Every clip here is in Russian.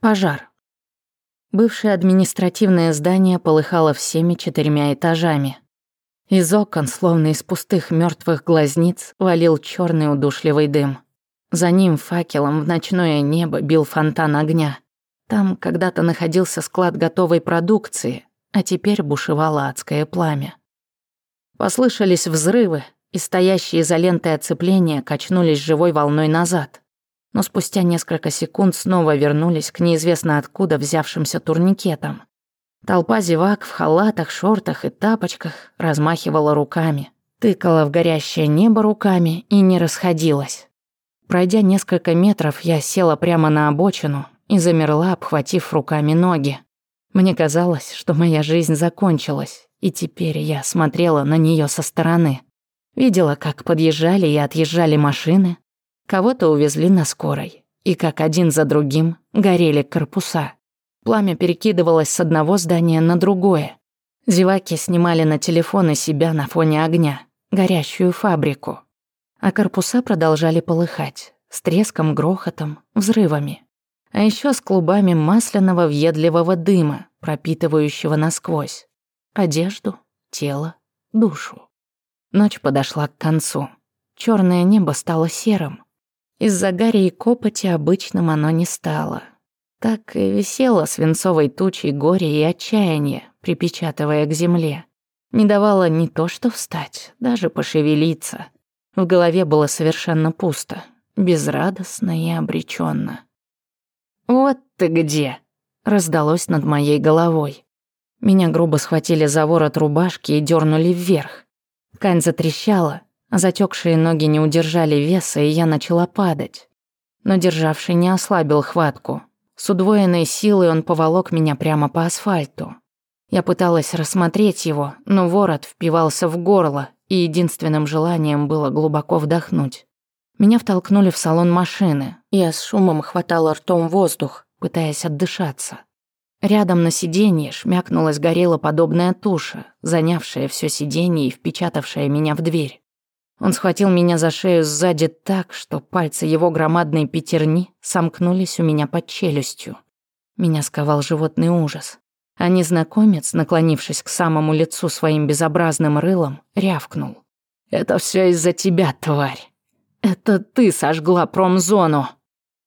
Пожар. Бывшее административное здание полыхало всеми четырьмя этажами. Из окон, словно из пустых мертвых глазниц, валил черный удушливый дым. За ним факелом в ночное небо бил фонтан огня. Там когда-то находился склад готовой продукции, а теперь бушевало адское пламя. Послышались взрывы, и стоящие изолентой оцепления качнулись живой волной назад но спустя несколько секунд снова вернулись к неизвестно откуда взявшимся турникетам. Толпа зевак в халатах, шортах и тапочках размахивала руками, тыкала в горящее небо руками и не расходилась. Пройдя несколько метров, я села прямо на обочину и замерла, обхватив руками ноги. Мне казалось, что моя жизнь закончилась, и теперь я смотрела на нее со стороны. Видела, как подъезжали и отъезжали машины, Кого-то увезли на скорой. И как один за другим горели корпуса. Пламя перекидывалось с одного здания на другое. Зеваки снимали на телефоны себя на фоне огня, горящую фабрику. А корпуса продолжали полыхать, с треском, грохотом, взрывами. А еще с клубами масляного въедливого дыма, пропитывающего насквозь. Одежду, тело, душу. Ночь подошла к концу. Черное небо стало серым. Из-за Гарри и копоти обычным оно не стало. Так и висело свинцовой тучей горе и отчаяние, припечатывая к земле. Не давало ни то что встать, даже пошевелиться. В голове было совершенно пусто, безрадостно и обреченно. «Вот ты где!» — раздалось над моей головой. Меня грубо схватили за ворот рубашки и дернули вверх. Ткань затрещала, Затекшие ноги не удержали веса, и я начала падать. Но державший не ослабил хватку. С удвоенной силой он поволок меня прямо по асфальту. Я пыталась рассмотреть его, но ворот впивался в горло, и единственным желанием было глубоко вдохнуть. Меня втолкнули в салон машины. Я с шумом хватала ртом воздух, пытаясь отдышаться. Рядом на сиденье шмякнулась горелоподобная туша, занявшая все сиденье и впечатавшая меня в дверь. Он схватил меня за шею сзади так, что пальцы его громадной пятерни сомкнулись у меня под челюстью. Меня сковал животный ужас. А незнакомец, наклонившись к самому лицу своим безобразным рылом, рявкнул. «Это все из-за тебя, тварь! Это ты сожгла промзону!»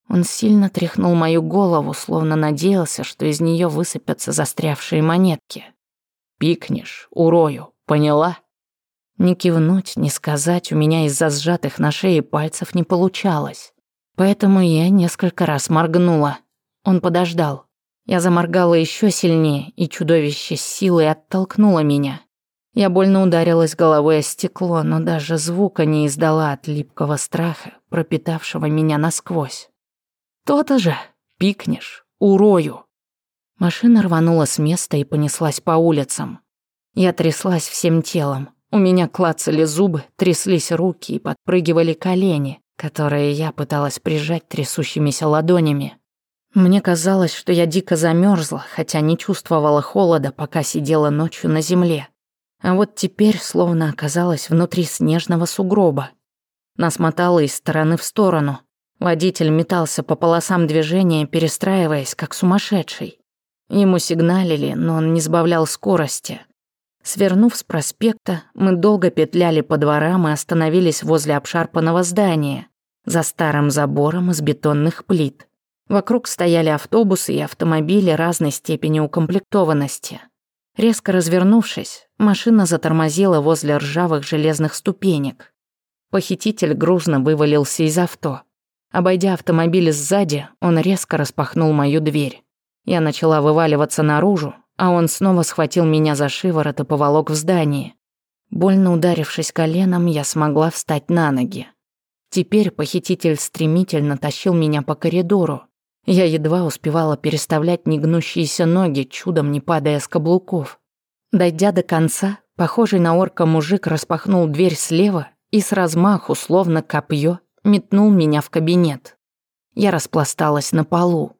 Он сильно тряхнул мою голову, словно надеялся, что из нее высыпятся застрявшие монетки. «Пикнешь, урою, поняла?» Не кивнуть, не сказать у меня из-за сжатых на шее пальцев не получалось. Поэтому я несколько раз моргнула. Он подождал. Я заморгала еще сильнее, и чудовище с силой оттолкнуло меня. Я больно ударилась головой о стекло, но даже звука не издала от липкого страха, пропитавшего меня насквозь. «То-то же! Пикнешь! Урою!» Машина рванула с места и понеслась по улицам. Я тряслась всем телом. У меня клацали зубы, тряслись руки и подпрыгивали колени, которые я пыталась прижать трясущимися ладонями. Мне казалось, что я дико замерзла, хотя не чувствовала холода, пока сидела ночью на земле. А вот теперь словно оказалась внутри снежного сугроба. Нас мотало из стороны в сторону. Водитель метался по полосам движения, перестраиваясь, как сумасшедший. Ему сигналили, но он не сбавлял скорости. Свернув с проспекта, мы долго петляли по дворам и остановились возле обшарпанного здания, за старым забором из бетонных плит. Вокруг стояли автобусы и автомобили разной степени укомплектованности. Резко развернувшись, машина затормозила возле ржавых железных ступенек. Похититель грузно вывалился из авто. Обойдя автомобиль сзади, он резко распахнул мою дверь. Я начала вываливаться наружу, а он снова схватил меня за шиворот и поволок в здание. Больно ударившись коленом, я смогла встать на ноги. Теперь похититель стремительно тащил меня по коридору. Я едва успевала переставлять негнущиеся ноги, чудом не падая с каблуков. Дойдя до конца, похожий на орка мужик распахнул дверь слева и с размаху, словно копье, метнул меня в кабинет. Я распласталась на полу.